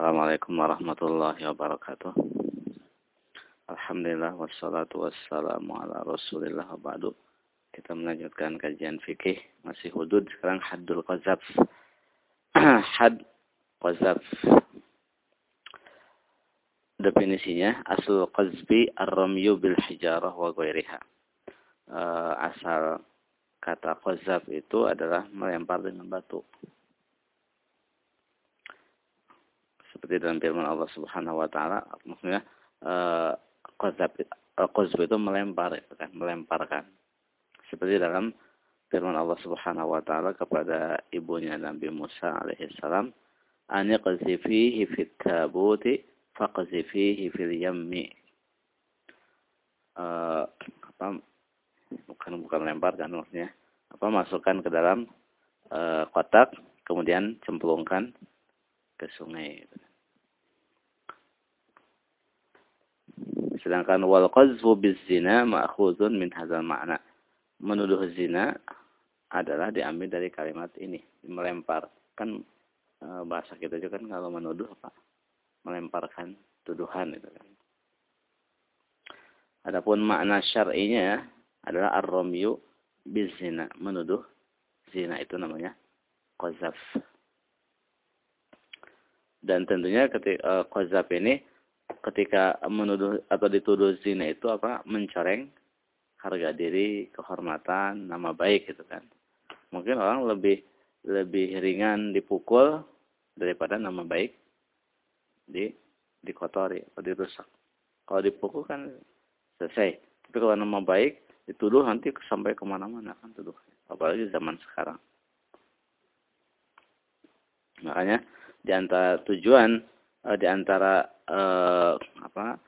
Assalamualaikum warahmatullahi wabarakatuh. Alhamdulillah wassalatu wassalamu ala rasulillah ba'du. Kita melanjutkan kajian fikih. Masih hudud. Sekarang haddul qazaf. Had qazaf. Definisinya. Asal qazbi ar-ramyu bil hijarah wa ghairiha. Uh, asal kata qazaf itu adalah melempar dengan batu. Seperti dalam firman Allah Subhanahu wa taala, maksudnya uh, qazaf itu melempar kan, melemparkan seperti dalam firman Allah Subhanahu wa taala kepada ibunya Nabi Musa alaihissalam, "Ani qazifihi fit tabuti faqzifihi fil yammi." Uh, apa bukan bukan lempar kan maksudnya apa masukkan ke dalam uh, kotak kemudian cemplungkan ke sungai sedangkan wal qazfu bizina ma'khuzun min hadzal ma'na menuduh zina adalah diambil dari kalimat ini, melempar. Kan e, bahasa kita juga kan kalau menuduh apa? Melemparkan tuduhan itu kan. Adapun makna syar'inya adalah ar-ramyu bizina, menuduh zina itu namanya qazaf. Dan tentunya ketika e, qazaf ini ketika menuduh atau dituduh zina itu apa? mencoreng harga diri, kehormatan, nama baik gitu kan. Mungkin orang lebih lebih ringan dipukul daripada nama baik di dikotori atau dirusak. Kalau dipukul kan selesai. Tapi kalau nama baik dituduh nanti sampai ke mana-mana kan tuduh. Apalagi zaman sekarang. Makanya di antara tujuan eh, di antara eh, apa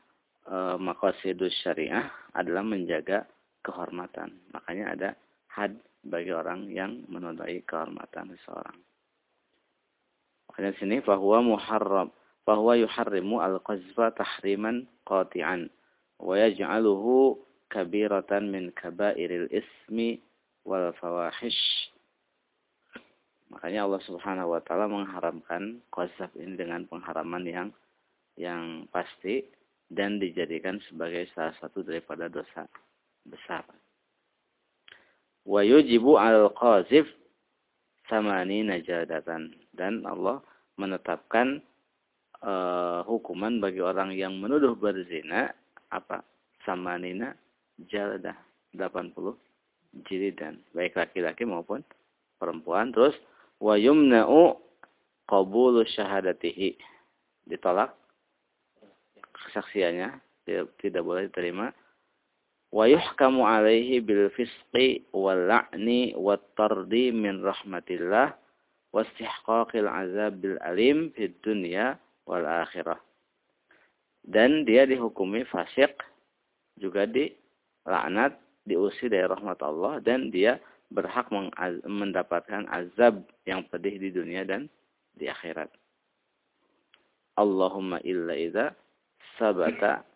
eh, makosidus syariah adalah menjaga kehormatan. Makanya ada had bagi orang yang menodai kehormatan seseorang. Makanya sini bahwa muharram bahwa yuharrimu al-qazfa tahriman qati'an wa yaj'aluhu kabiratan min kabairil ismi wal fawahish. Makanya Allah Subhanahu wa taala mengharamkan qazaf ini dengan pengharaman yang yang pasti dan dijadikan sebagai salah satu daripada dosa besar. Wa yujibu al-qazif samani najadatan. Dan Allah menetapkan uh, hukuman bagi orang yang menuduh berzina apa samanina jaladah 80 jilidan baik laki-laki maupun perempuan terus wa yumna'u qabulu syahadatihi ditolak kesaksiannya tidak boleh diterima wa yuhkamu alaihi bil fisqi wal la'ni wat tardi min rahmatillah wastihqaqil azab bil alim fid dunya wal akhirah. Dan dia dihukumi fasik juga di laknat, diusir dari rahmat Allah dan dia berhak mendapatkan azab yang pedih di dunia dan di akhirat. Allahumma illa idza sabata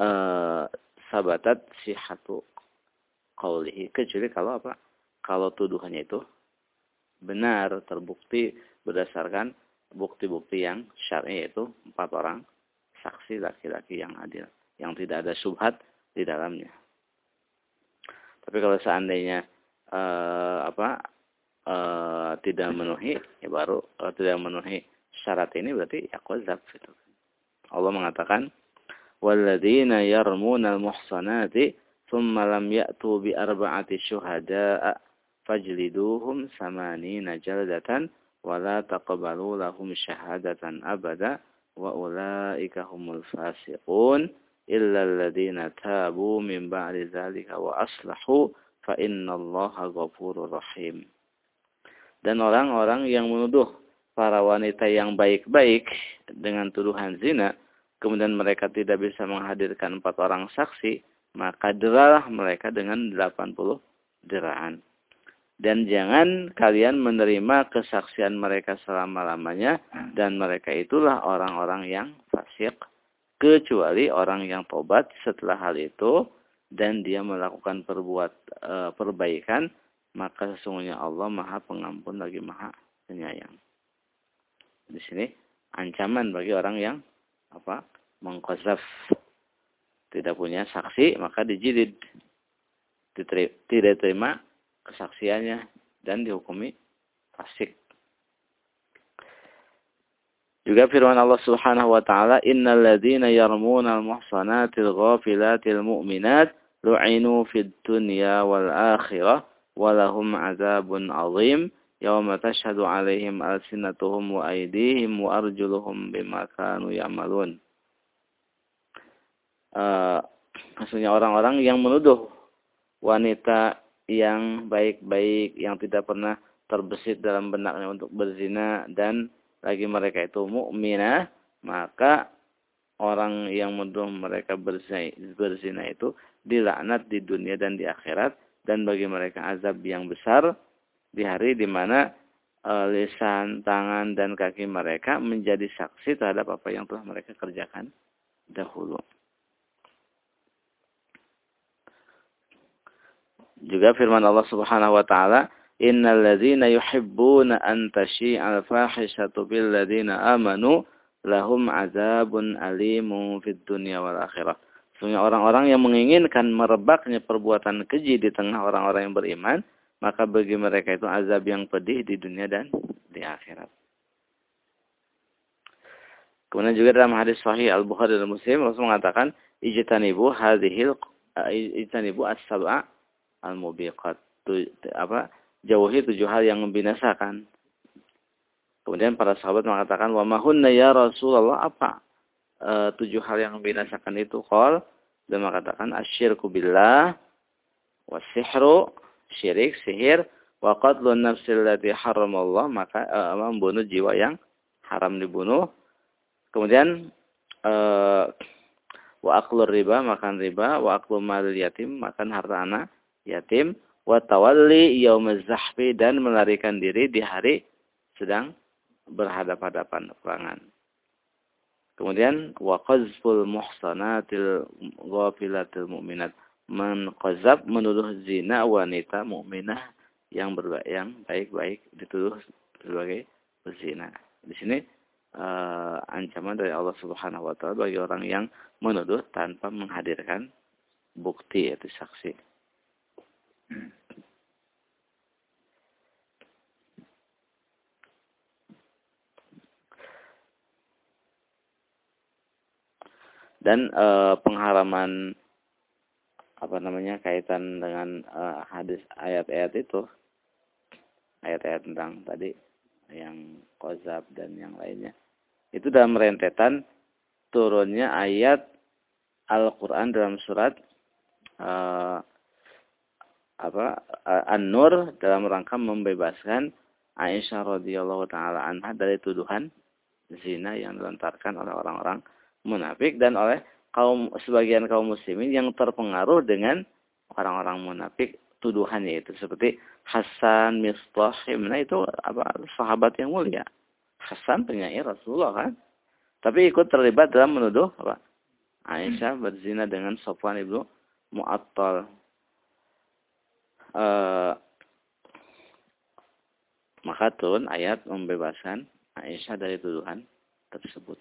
uh, sabatat sihatu qawlihi. Kecuali kalau apa? Kalau tuduhannya itu benar, terbukti berdasarkan bukti-bukti yang syar'i yaitu empat orang saksi laki-laki yang adil. Yang tidak ada subhat di dalamnya. Tapi kalau seandainya uh, apa uh, tidak memenuhi, ya baru uh, tidak memenuhi syarat ini berarti ya kozab gitu. Allah mengatakan, "Walladzina yarmunal muhsanati thumma lam ya'tu bi arba'ati syuhada'a fajliduhum samanina jaldatan wa la taqbalu lahum syahadatan abada wa ulaika humul fasiqun illa alladzina tabu min ba'di dzalika wa aslahu. Dan orang-orang yang menuduh para wanita yang baik-baik dengan tuduhan zina kemudian mereka tidak bisa menghadirkan empat orang saksi, maka deralah mereka dengan 80 deraan. Dan jangan kalian menerima kesaksian mereka selama-lamanya dan mereka itulah orang-orang yang fasik kecuali orang yang tobat setelah hal itu dan dia melakukan perbuat e, perbaikan maka sesungguhnya Allah Maha Pengampun lagi Maha Penyayang. Di sini ancaman bagi orang yang apa mengkozaf tidak punya saksi maka dijilid. Tidak terima kesaksiannya dan dihukumi fasik. Juga firman Allah Subhanahu wa taala, "Innal ladzina yarmuna al-muhsanatil ghafilatil mu'minat lu'inu fid dunya wal akhirah wa lahum 'adzabun 'adzim yawma tashhadu 'alaihim alsinatuhum wa aydihim wa arjuluhum bima kanu ya'malun." Uh, maksudnya orang-orang yang menuduh wanita yang baik-baik yang tidak pernah terbesit dalam benaknya untuk berzina dan lagi mereka itu mukminah, maka orang yang menuduh mereka berzina, itu dilaknat di dunia dan di akhirat dan bagi mereka azab yang besar di hari di mana e, lisan, tangan dan kaki mereka menjadi saksi terhadap apa yang telah mereka kerjakan dahulu. Juga firman Allah Subhanahu wa taala, innal ladzina yuhibbuna an tashi'al fahishatu bil ladzina amanu lahum azabun alimun fid dunya wal akhirah. Sesungguhnya orang-orang yang menginginkan merebaknya perbuatan keji di tengah orang-orang yang beriman, maka bagi mereka itu azab yang pedih di dunia dan di akhirat. Kemudian juga dalam hadis sahih Al-Bukhari dan Muslim Rasul mengatakan ijtanibu hadhil ijtanibu as-sab'a al-mubiqat. Apa? jauhi tujuh hal yang membinasakan. Kemudian para sahabat mengatakan, wa mahunna ya Rasulullah apa e, tujuh hal yang membinasakan itu? Qal dan mengatakan asyirku billah wasihru syirik sihir wa qatlun nafsil lati haramallah maka e, membunuh jiwa yang haram dibunuh. Kemudian e, wa riba makan riba wa aklu mal yatim makan harta anak yatim watawalli yaumaz zahfi dan melarikan diri di hari sedang berhadapan-hadapan perangan. Kemudian wa qazful muhsanatil ghafilatil mu'minat menqazab menuduh zina wanita mukminah yang berbaik yang baik-baik dituduh sebagai berzina. Di sini uh, ancaman dari Allah Subhanahu wa taala bagi orang yang menuduh tanpa menghadirkan bukti yaitu saksi. Dan e, pengharaman apa namanya kaitan dengan e, hadis ayat-ayat itu ayat-ayat tentang tadi yang kozab dan yang lainnya. Itu dalam rentetan turunnya ayat Al-Quran dalam surat uh, apa An-Nur dalam rangka membebaskan Aisyah radhiyallahu taala anha dari tuduhan zina yang dilontarkan oleh orang-orang munafik dan oleh kaum sebagian kaum muslimin yang terpengaruh dengan orang-orang munafik tuduhannya itu. Seperti Hasan Mistah nah itu apa sahabat yang mulia. Hasan penyair Rasulullah kan? Tapi ikut terlibat dalam menuduh apa Aisyah berzina dengan Sofwan ibnu Mu'attal. Uh, maka turun ayat membebaskan Aisyah dari tuduhan tersebut.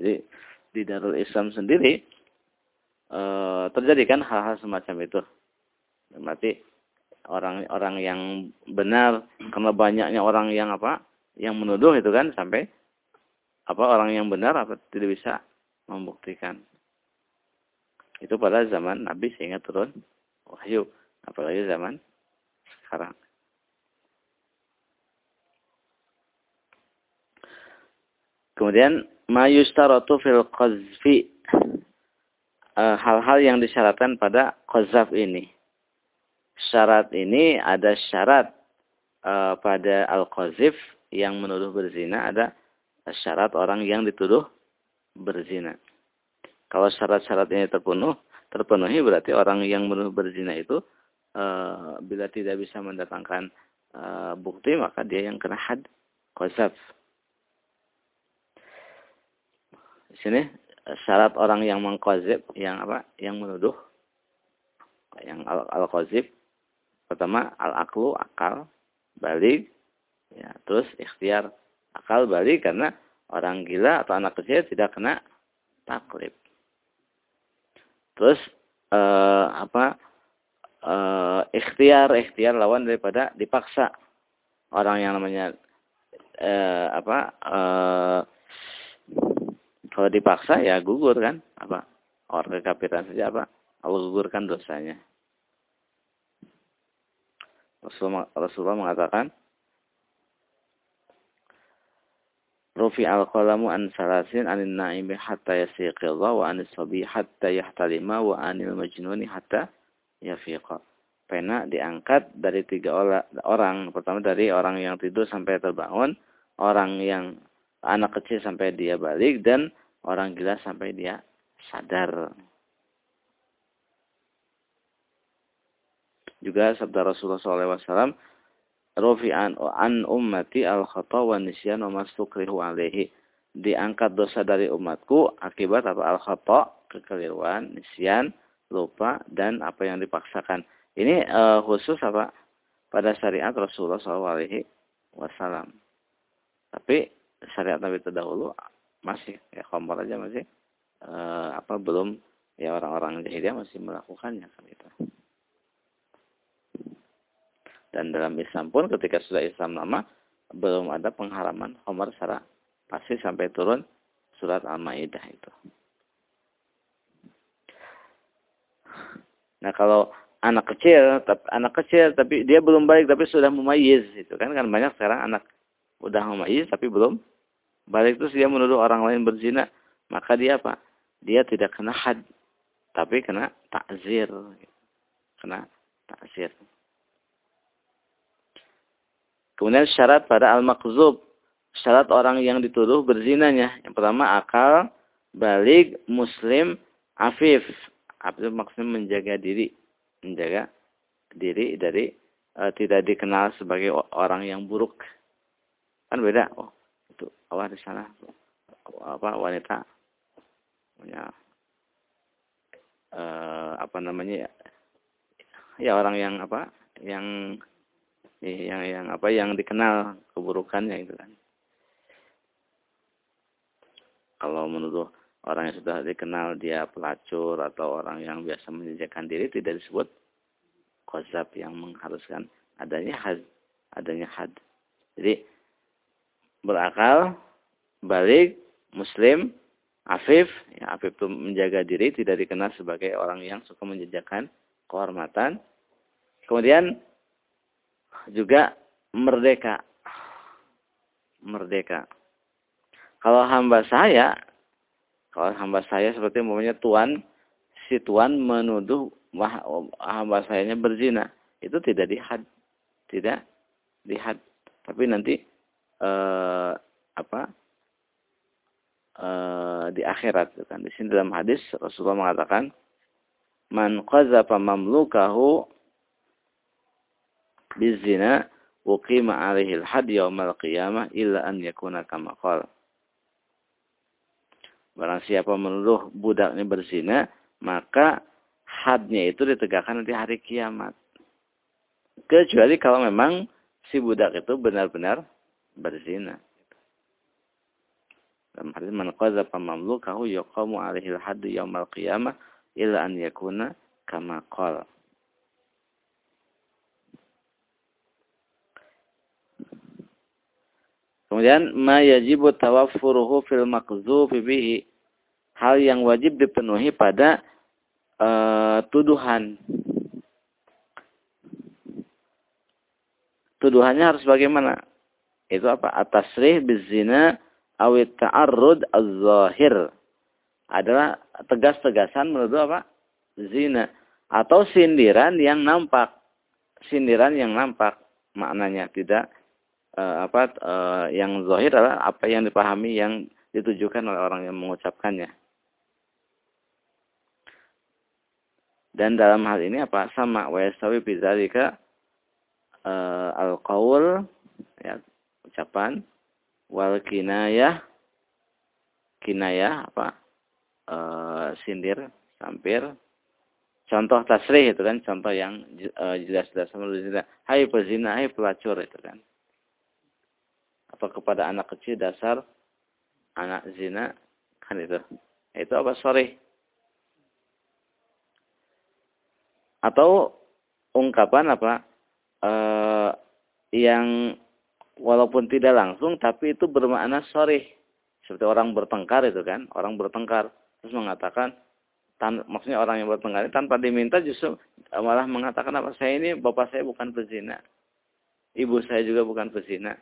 Jadi di Darul Islam sendiri uh, terjadi kan hal-hal semacam itu. Berarti orang-orang yang benar karena banyaknya orang yang apa yang menuduh itu kan sampai apa orang yang benar apa tidak bisa membuktikan itu pada zaman Nabi sehingga turun wahyu. Apalagi zaman sekarang. Kemudian mayustaratu fil qazfi eh, hal-hal yang disyaratkan pada qazaf ini. Syarat ini ada syarat uh, pada al-qazif yang menuduh berzina ada syarat orang yang dituduh berzina. Kalau syarat-syarat ini terpenuh, terpenuhi berarti orang yang menuduh berzina itu e, bila tidak bisa mendatangkan bukti maka dia yang kena had qazaf. Di sini syarat orang yang mengqazib yang apa? Yang menuduh yang al-qazib pertama al-aklu akal balik ya terus ikhtiar akal balik karena orang gila atau anak kecil tidak kena taklif. Terus eh, apa eh, ikhtiar ikhtiar lawan daripada dipaksa orang yang namanya eh, apa eh, kalau dipaksa ya gugur kan apa orang kekafiran saja apa Allah gugurkan dosanya Rasulullah, Rasulullah mengatakan Rufi al-qalamu an salasin anin na'imi hatta yasiqillah wa anis sabi hatta yahtalima wa anil majnuni hatta yafiqa. Pena diangkat dari tiga orang. Pertama dari orang yang tidur sampai terbangun. Orang yang anak kecil sampai dia balik. Dan orang gila sampai dia sadar. Juga sabda Rasulullah SAW Rufi'an an ummati al khata wa nisyan wa alaihi. Diangkat dosa dari umatku akibat apa al khata, kekeliruan, nisyan, lupa dan apa yang dipaksakan. Ini uh, khusus apa? Pada syariat Rasulullah SAW. Tapi syariat Nabi terdahulu masih ya kompor aja masih uh, apa belum ya orang-orang jahiliyah masih melakukannya kan itu. Dan dalam Islam pun ketika sudah Islam lama, belum ada pengharaman Umar secara pasti sampai turun surat Al-Ma'idah itu. Nah kalau anak kecil, anak kecil tapi dia belum balik tapi sudah memayiz itu kan kan banyak sekarang anak udah memayiz tapi belum balik terus dia menuduh orang lain berzina maka dia apa? Dia tidak kena had tapi kena takzir, kena takzir. Kemudian syarat pada al-makzub. Syarat orang yang dituduh berzinanya. Yang pertama akal, balik, muslim, afif. Afif maksudnya menjaga diri. Menjaga diri dari e, tidak dikenal sebagai orang yang buruk. Kan beda. Oh, itu awal di sana. Apa wanita punya e, apa namanya ya, ya orang yang apa yang yang yang apa yang dikenal keburukannya itu kan. Kalau menurut orang yang sudah dikenal dia pelacur atau orang yang biasa menjejakkan diri tidak disebut kozab yang mengharuskan adanya had, adanya had. Jadi berakal, balik, muslim, afif, ya, afif itu menjaga diri tidak dikenal sebagai orang yang suka menjejakkan kehormatan. Kemudian juga merdeka. Merdeka. Kalau hamba saya, kalau hamba saya seperti umumnya tuan, si tuan menuduh hamba sayanya berzina, itu tidak dihad, tidak dihad. Tapi nanti eh, apa? Eh, di akhirat kan di sini dalam hadis Rasulullah mengatakan man qazafa mamlukahu bizina uqima alaihi al-had yaumal qiyamah illa an yakuna kama qala. Barang siapa menuduh budaknya berzina, maka hadnya itu ditegakkan di hari kiamat. Kecuali kalau memang si budak itu benar-benar berzina. Dalam hadis man qazafa mamlukahu yuqamu alaihi al-hadd yaumal qiyamah illa an yakuna kama qala. Kemudian ma yajibu tawaffuruhu fil maqdhufi bihi. Hal yang wajib dipenuhi pada uh, tuduhan. Tuduhannya harus bagaimana? Itu apa? Atasrih bizina awit ta'arrud az-zahir. Adalah tegas-tegasan menuduh apa? Zina. Atau sindiran yang nampak. Sindiran yang nampak. Maknanya tidak uh, apa uh, yang zahir adalah apa yang dipahami yang ditujukan oleh orang yang mengucapkannya. Dan dalam hal ini apa sama wa yastawi bidzalika uh, al-qaul ya ucapan. Wal kinayah. Kinayah apa? Uh, sindir sampir. Contoh tasrih itu kan contoh yang jelas-jelas. Uh, hai pezina hai pelacur itu kan. Atau kepada anak kecil dasar anak zina kan itu. Itu apa? Sorry atau ungkapan apa? Eh, yang walaupun tidak langsung tapi itu bermakna sorry seperti orang bertengkar itu kan orang bertengkar. Terus mengatakan tan maksudnya orang yang bertengkar tanpa diminta justru malah mengatakan apa? Saya ini bapak saya bukan pezina. Ibu saya juga bukan pezina.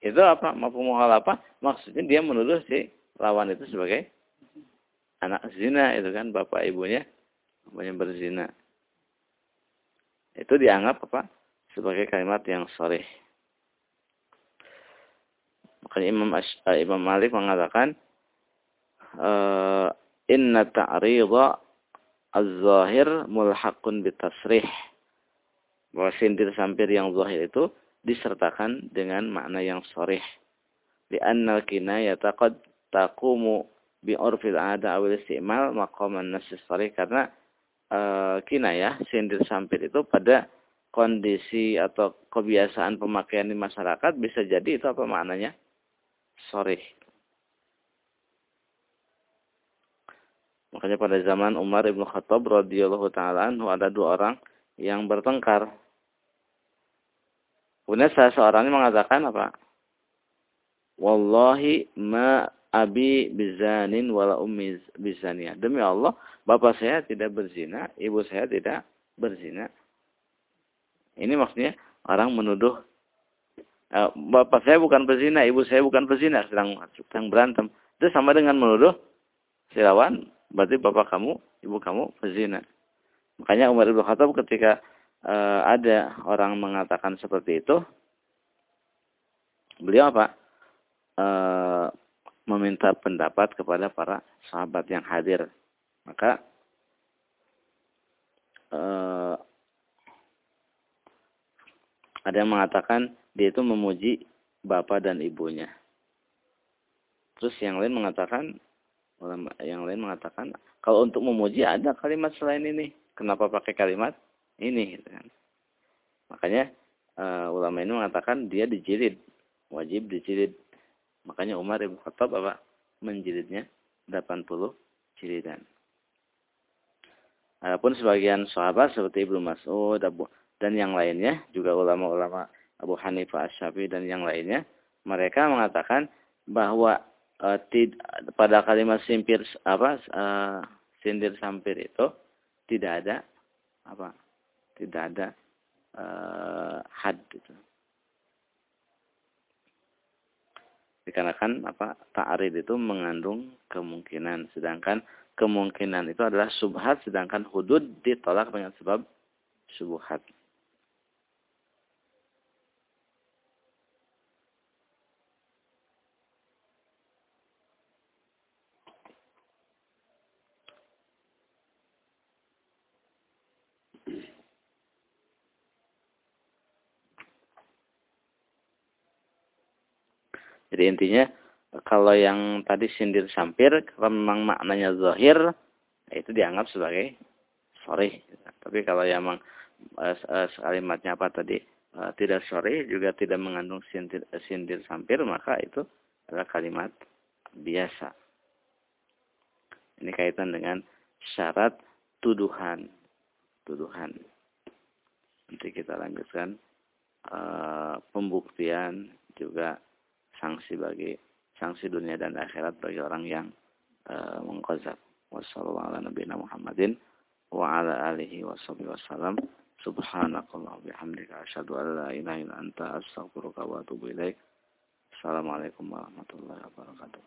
Itu apa? Hal apa? Maksudnya dia menuduh si lawan itu sebagai anak zina itu kan bapak ibunya bapaknya berzina. Itu dianggap apa? Sebagai kalimat yang soreh makanya Imam uh, Imam Malik mengatakan uh, inna ta'rida az-zahir mulhaqun bitasrih. Bahwa sindir sampir yang zahir itu disertakan dengan makna yang sorih li'annal kinayata qad taqumu bi urfil ada awil istimal maqaman nasis sorry karena e, kinayah sindir sampir itu pada kondisi atau kebiasaan pemakaian di masyarakat bisa jadi itu apa maknanya sorry makanya pada zaman Umar ibnu Khattab radhiyallahu taala ada dua orang yang bertengkar kemudian salah seorang mengatakan apa Wallahi ma abi bizanin wala ummi bizania. Demi Allah, bapak saya tidak berzina, ibu saya tidak berzina. Ini maksudnya orang menuduh bapak saya bukan berzina, ibu saya bukan berzina, sedang sedang berantem. Itu sama dengan menuduh si lawan, berarti bapak kamu, ibu kamu berzina. Makanya Umar bin Khattab ketika uh, ada orang mengatakan seperti itu, beliau apa? uh, meminta pendapat kepada para sahabat yang hadir. Maka uh, ada yang mengatakan dia itu memuji bapak dan ibunya. Terus yang lain mengatakan yang lain mengatakan kalau untuk memuji ada kalimat selain ini. Kenapa pakai kalimat ini? Gitu kan. Makanya uh, ulama ini mengatakan dia dijilid, wajib dijilid Makanya Umar Ibn Khattab apa? Menjilidnya 80 jilidan. Adapun sebagian sahabat seperti Ibnu Mas'ud Abu, dan yang lainnya, juga ulama-ulama Abu Hanifah Asyafi dan yang lainnya, mereka mengatakan bahwa e, tid, pada kalimat simpir apa e, sindir sampir itu tidak ada apa? Tidak ada e, had itu. dikarenakan apa ta'rid itu mengandung kemungkinan sedangkan kemungkinan itu adalah subhat sedangkan hudud ditolak dengan sebab subhat Jadi intinya kalau yang tadi sindir sampir, kalau memang maknanya zahir, ya itu dianggap sebagai sorry. Tapi kalau yang memang uh, kalimatnya apa tadi uh, tidak sorry, juga tidak mengandung sindir, sindir sampir, maka itu adalah kalimat biasa. Ini kaitan dengan syarat tuduhan. Tuduhan. Nanti kita lanjutkan pembuktian juga sanksi bagi sanksi dunia dan akhirat bagi orang yang uh, mengkozab. Wassalamualaikum Muhammadin wa ala alihi wasallam. Subhanakallah bihamdika asyhadu an la ilaha illa anta astaghfiruka wa atubu ilaik. Assalamualaikum warahmatullahi wabarakatuh.